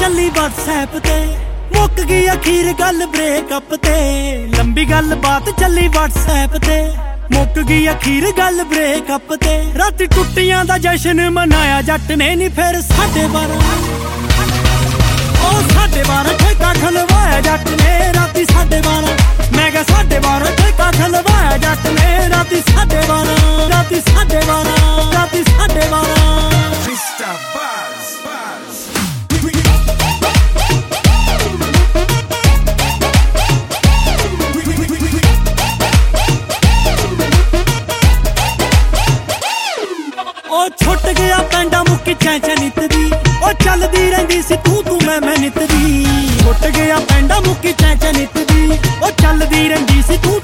ਚੱਲੀ WhatsApp ਤੇ। ਮੁੱਕ ਗਈ ਅਖੀਰ ਗੱਲ ਬ੍ਰੇਕਅਪ ਤੇ। ਲੰਬੀ ਗੱਲ ਬਾਤ ਚੱਲੀ WhatsApp ਤੇ। ਮੁੱਕ ਗਈ ਅਖੀਰ ਗੱਲ ਬ੍ਰੇਕਅਪ ਤੇ। ਰਾਤੀ ਟੁੱਟੀਆਂ ਦਾ ਜਸ਼ਨ ਮਨਾਇਆ, ਜੱਟ ਨੇ ਨਹੀਂ ਫਿਰ ਸਾਡੇ ਬਾਰਾਂ। ਉਹ ਛੁੱਟ ਗਿਆ ਪੈਂਡਾ ਮੁੱਕੀ ਚੈਂਚਾ ਨਿੱਤ ਦੀ ਉਹ ਚੱਲਦੀ ਰਹਿੰਦੀ ਸੀ, ਤੂੰ ਤੂੰ ਮੈਂ ਮੈਂ ਨਿੱਤ ਦੀ ਛੁੱਟ ਗਿਆ ਪੈਂਡਾ ਮੁੱਕੀ ਚੈਂਚਾ ਨਿੱਤ ਦੀ ਉਹ ਚੱਲਦੀ ਰਹਿੰਦੀ ਸੀ ਤੂੰ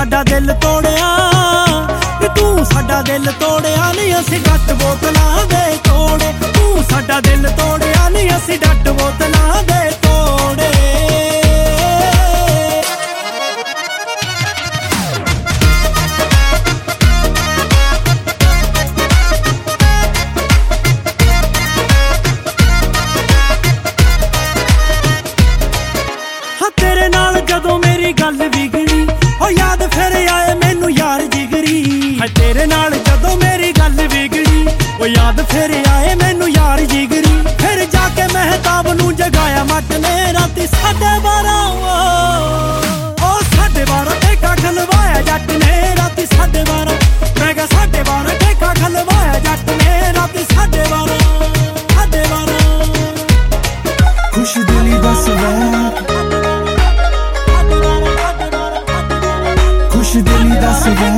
ਸਾਡਾ ਦਿਲ ਤੋੜਿਆ ਨੀ ਤੂੰ ਸਾਡਾ ਦਿਲ ਤੋੜਿਆ ਨਹੀਂ, ਅਸੀਂ ਡੱਟ ਬੋਤਲਾਂ ਦੇ ਤੋੜੇ। ਤੂੰ ਸਾਡਾ ਦਿਲ ਤੋੜਿਆ ਨਹੀਂ, ਅਸੀਂ ਡੱਟ ਬੋਤਲਾਂ ਦੇ ਤੋੜੇ। ਤੇਰੇ ਨਾਲ ਜਦੋਂ ਮੇਰੀ ਗੱਲ ਵਿਗੜੀ ਯਾਦ ਫਿਰ ਆਏ ਮੈਨੂੰ ਯਾਰ ਜੀਗਰੀ। ਫਿਰ ਜਾ ਕੇ ਮਹਿਤਾਬ ਨੂੰ ਜਗਾਇਆ ਮੱਟ ਨੇ ਰਾਤੀ ਸਾਡੇ 12 ਉਹ ਸਾਡੇ 12 ਤੇ ਕੱਖ ਲਵਾਇਆ ਜੱਟ ਨੇ ਰਾਤੀ ਸਾਡੇ 12 ਮੈਂ ਕਿਹਾ ਸਾਡੇ 12 ਤੇ ਕੱਖ ਲਵਾਇਆ ਜੱਟ ਨੇ ਰਾਤੀ ਸਾਡੇ 12 ਸਾਡੇ 12 ਖੁਸ਼ ਦਿਲੀ ਬਸ ਵੇ। ਖੁਸ਼ ਦਿਲੀ ਦਾ ਸਵੇ